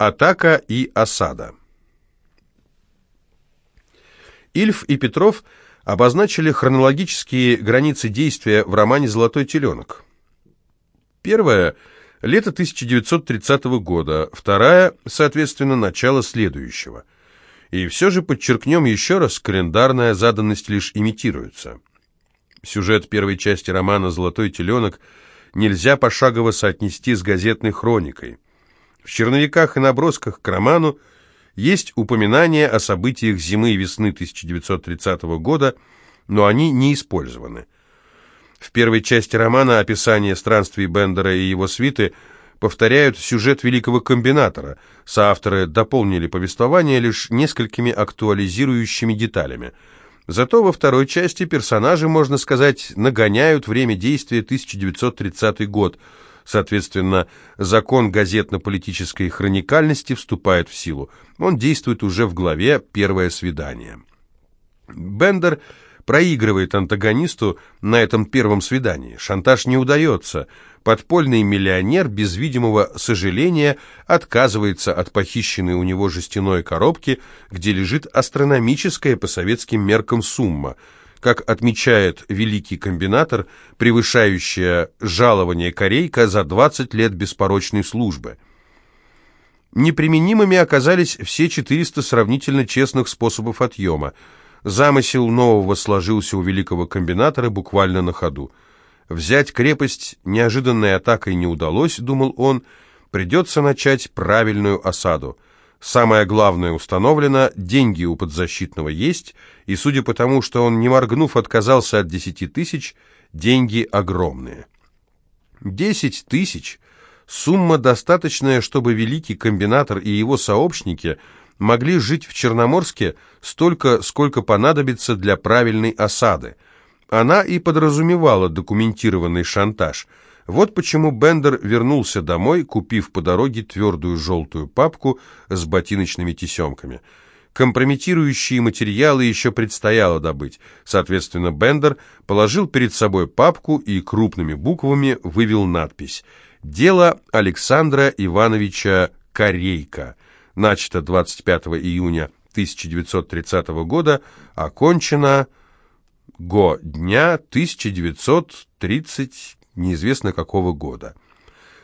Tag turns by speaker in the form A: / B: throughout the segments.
A: Атака и осада. Ильф и Петров обозначили хронологические границы действия в романе «Золотой теленок». Первая – лето 1930 года, вторая, соответственно, начало следующего. И все же подчеркнем еще раз, календарная заданность лишь имитируется. Сюжет первой части романа «Золотой теленок» нельзя пошагово соотнести с газетной хроникой – в черновиках и набросках к роману есть упоминания о событиях зимы и весны 1930 года, но они не использованы. В первой части романа описание странствий Бендера и его свиты повторяют сюжет великого комбинатора. Соавторы дополнили повествование лишь несколькими актуализирующими деталями. Зато во второй части персонажи, можно сказать, нагоняют время действия 1930 год – Соответственно, закон газетно-политической хроникальности вступает в силу. Он действует уже в главе «Первое свидание». Бендер проигрывает антагонисту на этом первом свидании. Шантаж не удается. Подпольный миллионер без видимого сожаления отказывается от похищенной у него жестяной коробки, где лежит астрономическая по советским меркам сумма – как отмечает великий комбинатор, превышающая жалование корейка за 20 лет беспорочной службы. Неприменимыми оказались все 400 сравнительно честных способов отъема. Замысел нового сложился у великого комбинатора буквально на ходу. Взять крепость неожиданной атакой не удалось, думал он, придется начать правильную осаду – Самое главное установлено, деньги у подзащитного есть, и судя по тому, что он, не моргнув, отказался от десяти тысяч, деньги огромные. Десять тысяч – сумма достаточная, чтобы великий комбинатор и его сообщники могли жить в Черноморске столько, сколько понадобится для правильной осады. Она и подразумевала документированный шантаж – вот почему Бендер вернулся домой, купив по дороге твердую желтую папку с ботиночными тесемками. Компрометирующие материалы еще предстояло добыть. Соответственно, Бендер положил перед собой папку и крупными буквами вывел надпись «Дело Александра Ивановича Корейка». Начато 25 июня 1930 года, окончено го дня 1930 неизвестно какого года.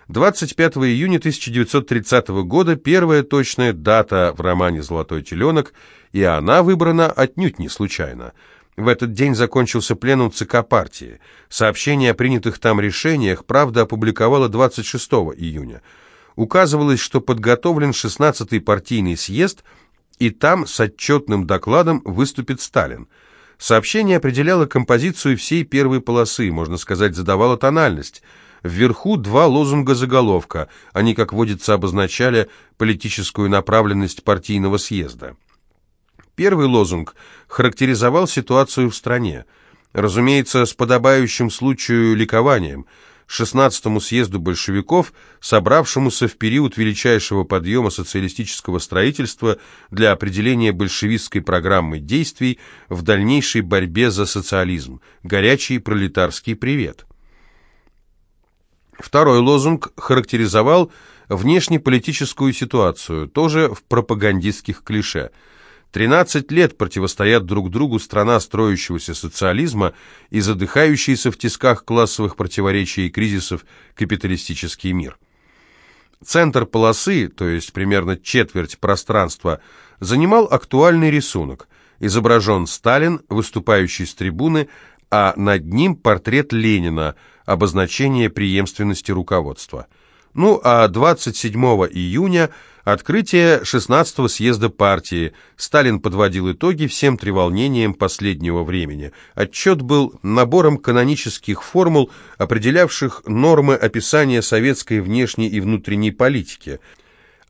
A: 25 июня 1930 года первая точная дата в романе «Золотой теленок», и она выбрана отнюдь не случайно. В этот день закончился пленум ЦК партии. Сообщение о принятых там решениях «Правда» опубликовала 26 июня. Указывалось, что подготовлен 16-й партийный съезд, и там с отчетным докладом выступит Сталин – Сообщение определяло композицию всей первой полосы, можно сказать, задавало тональность. Вверху два лозунга заголовка. Они, как водится, обозначали политическую направленность партийного съезда. Первый лозунг характеризовал ситуацию в стране. Разумеется, с подобающим случаю ликованием – 16-му съезду большевиков, собравшемуся в период величайшего подъема социалистического строительства для определения большевистской программы действий в дальнейшей борьбе за социализм. Горячий пролетарский привет. Второй лозунг характеризовал внешнеполитическую ситуацию, тоже в пропагандистских клише – 13 лет противостоят друг другу страна строящегося социализма и задыхающийся в тисках классовых противоречий и кризисов капиталистический мир. Центр полосы, то есть примерно четверть пространства, занимал актуальный рисунок. Изображен Сталин, выступающий с трибуны, а над ним портрет Ленина, обозначение преемственности руководства. Ну а 27 июня – Открытие 16-го съезда партии. Сталин подводил итоги всем треволнениям последнего времени. Отчет был набором канонических формул, определявших нормы описания советской внешней и внутренней политики.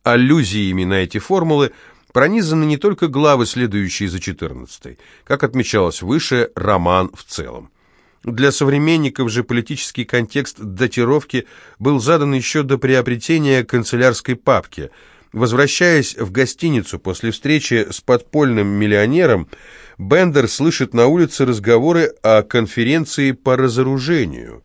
A: Аллюзиями на эти формулы пронизаны не только главы, следующие за 14 как отмечалось выше, роман в целом. Для современников же политический контекст датировки был задан еще до приобретения канцелярской папки – Возвращаясь в гостиницу после встречи с подпольным миллионером, Бендер слышит на улице разговоры о конференции по разоружению.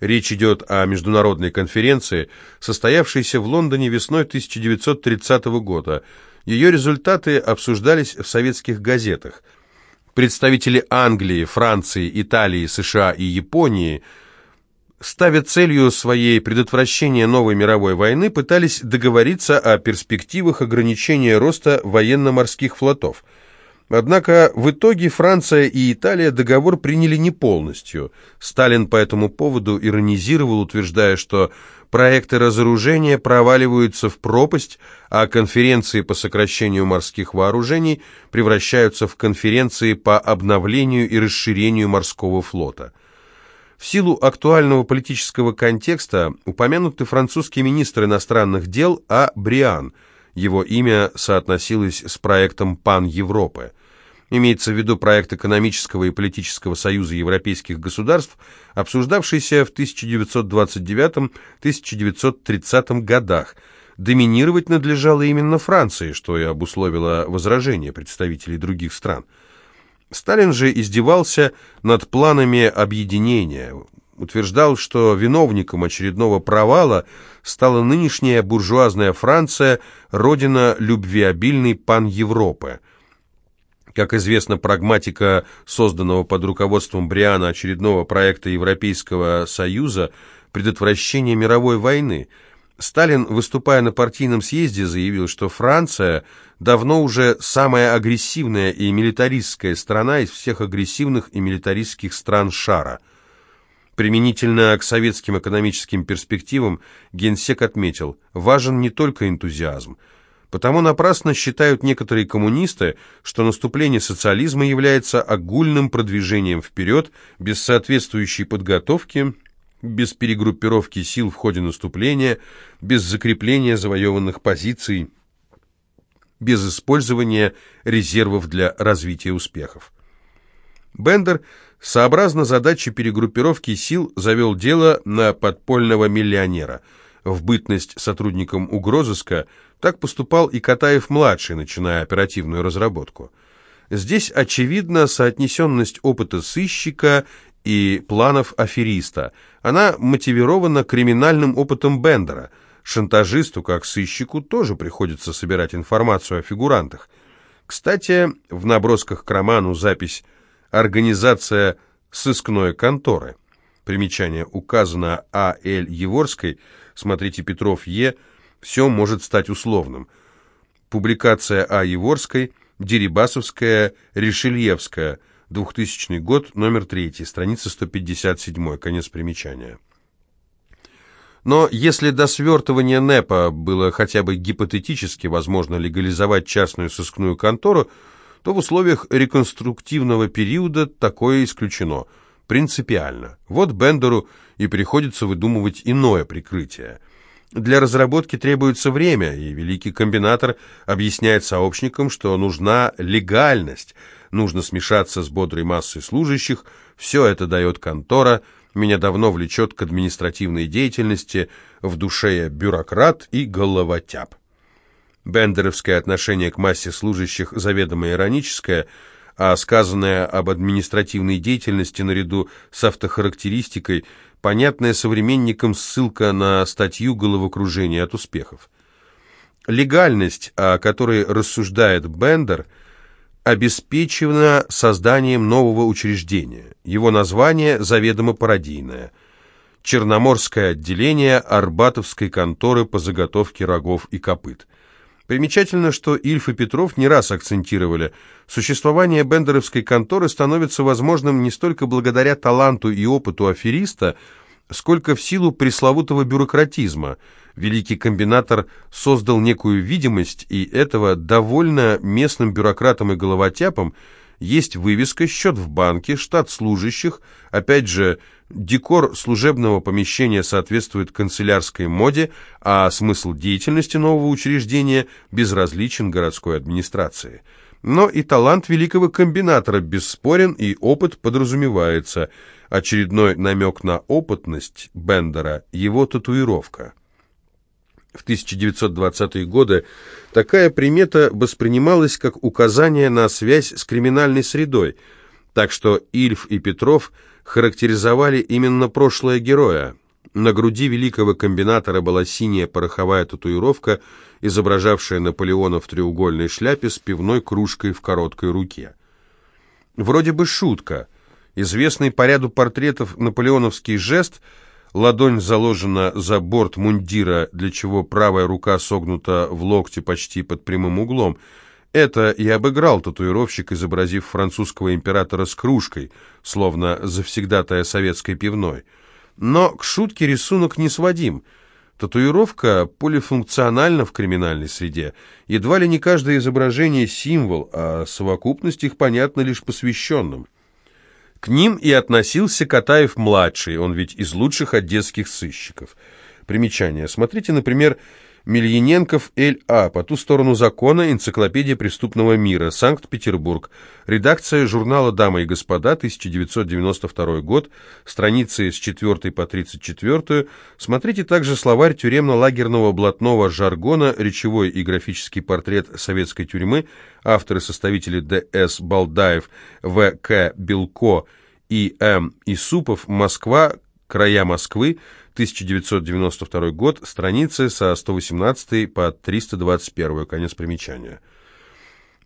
A: Речь идет о международной конференции, состоявшейся в Лондоне весной 1930 года. Ее результаты обсуждались в советских газетах. Представители Англии, Франции, Италии, США и Японии, ставя целью своей предотвращения новой мировой войны, пытались договориться о перспективах ограничения роста военно-морских флотов – Однако в итоге Франция и Италия договор приняли не полностью. Сталин по этому поводу иронизировал, утверждая, что проекты разоружения проваливаются в пропасть, а конференции по сокращению морских вооружений превращаются в конференции по обновлению и расширению морского флота. В силу актуального политического контекста упомянуты французский министр иностранных дел А. Бриан – его имя соотносилось с проектом «Пан-Европы». Имеется в виду проект экономического и политического союза европейских государств, обсуждавшийся в 1929-1930 годах. Доминировать надлежало именно Франции, что и обусловило возражение представителей других стран. Сталин же издевался над планами объединения, утверждал, что виновником очередного провала стала нынешняя буржуазная Франция, родина любвеобильной пан-Европы. Как известно, прагматика, созданного под руководством Бриана очередного проекта Европейского Союза предотвращение мировой войны. Сталин, выступая на партийном съезде, заявил, что Франция давно уже самая агрессивная и милитаристская страна из всех агрессивных и милитаристских стран шара – Применительно к советским экономическим перспективам Генсек отметил, важен не только энтузиазм. Потому напрасно считают некоторые коммунисты, что наступление социализма является огульным продвижением вперед, без соответствующей подготовки, без перегруппировки сил в ходе наступления, без закрепления завоеванных позиций, без использования резервов для развития успехов. Бендер – Сообразно задаче перегруппировки сил завел дело на подпольного миллионера. В бытность сотрудником угрозыска так поступал и Катаев-младший, начиная оперативную разработку. Здесь очевидна соотнесенность опыта сыщика и планов афериста. Она мотивирована криминальным опытом Бендера. Шантажисту, как сыщику, тоже приходится собирать информацию о фигурантах. Кстати, в набросках к роману запись Организация сыскной конторы. Примечание указано А. Л. Еворской, смотрите Петров Е. Все может стать условным. Публикация А. Еворской, Дерибасовская, Решельевская, 2000 год, номер 3, страница 157, конец примечания. Но если до свертывания НЭПа было хотя бы гипотетически возможно легализовать частную сыскную контору, то в условиях реконструктивного периода такое исключено, принципиально. Вот Бендеру и приходится выдумывать иное прикрытие. Для разработки требуется время, и великий комбинатор объясняет сообщникам, что нужна легальность, нужно смешаться с бодрой массой служащих, все это дает контора, меня давно влечет к административной деятельности, в душе я бюрократ и головотяп. Бендеровское отношение к массе служащих заведомо ироническое, а сказанное об административной деятельности наряду с автохарактеристикой, понятная современникам ссылка на статью «Головокружение от успехов». Легальность, о которой рассуждает Бендер, обеспечена созданием нового учреждения. Его название заведомо пародийное – Черноморское отделение Арбатовской конторы по заготовке рогов и копыт. Примечательно, что Ильф и Петров не раз акцентировали, существование бендеровской конторы становится возможным не столько благодаря таланту и опыту афериста, сколько в силу пресловутого бюрократизма. Великий комбинатор создал некую видимость, и этого довольно местным бюрократам и головотяпам есть вывеска, счет в банке, штат служащих, опять же, Декор служебного помещения соответствует канцелярской моде, а смысл деятельности нового учреждения безразличен городской администрации. Но и талант великого комбинатора бесспорен, и опыт подразумевается. Очередной намек на опытность Бендера – его татуировка. В 1920-е годы такая примета воспринималась как указание на связь с криминальной средой, так что Ильф и Петров – характеризовали именно прошлое героя. На груди великого комбинатора была синяя пороховая татуировка, изображавшая Наполеона в треугольной шляпе с пивной кружкой в короткой руке. Вроде бы шутка. Известный по ряду портретов наполеоновский жест – Ладонь заложена за борт мундира, для чего правая рука согнута в локте почти под прямым углом. Это и обыграл татуировщик, изобразив французского императора с кружкой, словно завсегдатая советской пивной. Но к шутке рисунок не сводим. Татуировка полифункциональна в криминальной среде. Едва ли не каждое изображение символ, а совокупность их понятна лишь посвященным. К ним и относился Катаев-младший, он ведь из лучших одесских сыщиков. Примечание. Смотрите, например, Мельяненков Л.А. «По ту сторону закона. Энциклопедия преступного мира. Санкт-Петербург. Редакция журнала «Дамы и господа», 1992 год. Страницы с 4 по 34. Смотрите также словарь тюремно-лагерного блатного жаргона, речевой и графический портрет советской тюрьмы, авторы-составители Д.С. Балдаев, В.К. Белко и М. Исупов, Москва, края Москвы, 1992 год, страницы со 118 по 321, конец примечания.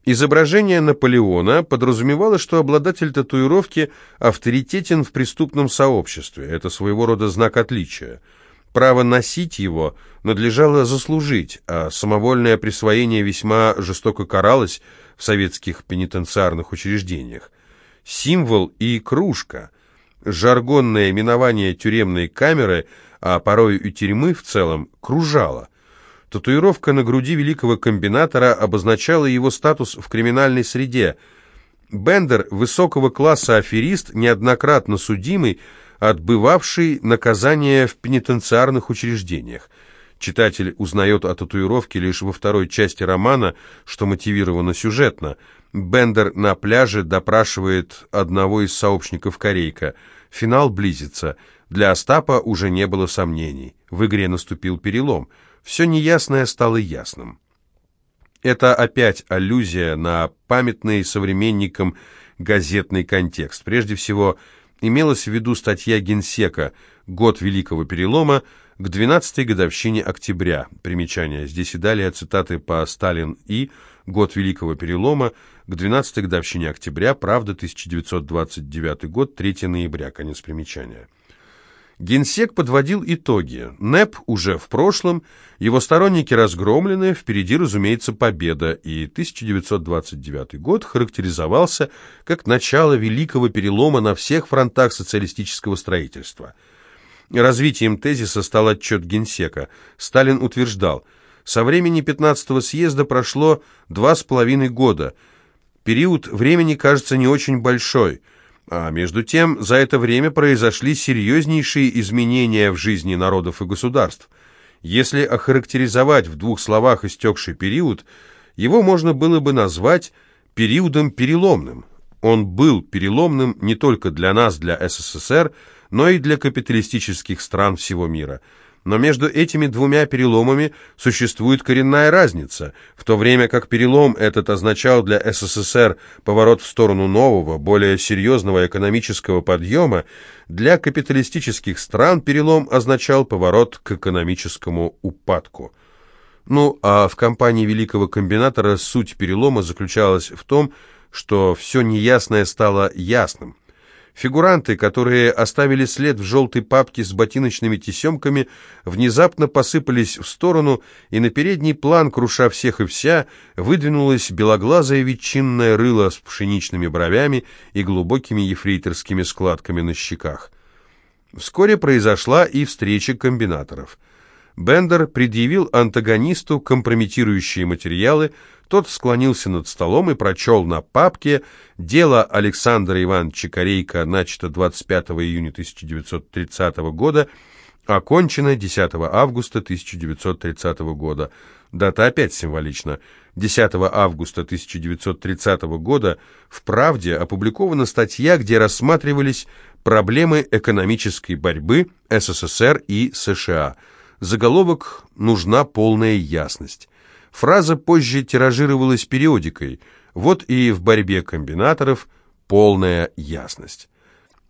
A: Изображение Наполеона подразумевало, что обладатель татуировки авторитетен в преступном сообществе. Это своего рода знак отличия. Право носить его надлежало заслужить, а самовольное присвоение весьма жестоко каралось в советских пенитенциарных учреждениях. Символ и кружка – жаргонное именование тюремной камеры, а порой и тюрьмы в целом, кружало. Татуировка на груди великого комбинатора обозначала его статус в криминальной среде. Бендер – высокого класса аферист, неоднократно судимый, отбывавший наказание в пенитенциарных учреждениях. Читатель узнает о татуировке лишь во второй части романа, что мотивировано сюжетно – Бендер на пляже допрашивает одного из сообщников Корейка. Финал близится. Для Остапа уже не было сомнений. В игре наступил перелом. Все неясное стало ясным. Это опять аллюзия на памятный современникам газетный контекст. Прежде всего, имелась в виду статья Генсека «Год Великого Перелома» к 12-й годовщине октября. Примечание. Здесь и далее цитаты по Сталин и «Год Великого Перелома» к 12-й годовщине октября, правда, 1929 год, 3 ноября, конец примечания. Генсек подводил итоги. НЭП уже в прошлом, его сторонники разгромлены, впереди, разумеется, победа, и 1929 год характеризовался как начало великого перелома на всех фронтах социалистического строительства. Развитием тезиса стал отчет Генсека. Сталин утверждал, со времени 15-го съезда прошло два с половиной года – Период времени кажется не очень большой, а между тем за это время произошли серьезнейшие изменения в жизни народов и государств. Если охарактеризовать в двух словах истекший период, его можно было бы назвать периодом переломным. Он был переломным не только для нас, для СССР, но и для капиталистических стран всего мира – но между этими двумя переломами существует коренная разница. В то время как перелом этот означал для СССР поворот в сторону нового, более серьезного экономического подъема, для капиталистических стран перелом означал поворот к экономическому упадку. Ну, а в компании великого комбинатора суть перелома заключалась в том, что все неясное стало ясным. Фигуранты, которые оставили след в желтой папке с ботиночными тесемками, внезапно посыпались в сторону, и на передний план, круша всех и вся, выдвинулось белоглазое ветчинное рыло с пшеничными бровями и глубокими ефрейторскими складками на щеках. Вскоре произошла и встреча комбинаторов – Бендер предъявил антагонисту компрометирующие материалы, тот склонился над столом и прочел на папке «Дело Александра Ивановича Корейка, начато 25 июня 1930 года, окончено 10 августа 1930 года». Дата опять символична. 10 августа 1930 года в «Правде» опубликована статья, где рассматривались проблемы экономической борьбы СССР и США – Заголовок «Нужна полная ясность». Фраза позже тиражировалась периодикой. Вот и в борьбе комбинаторов полная ясность.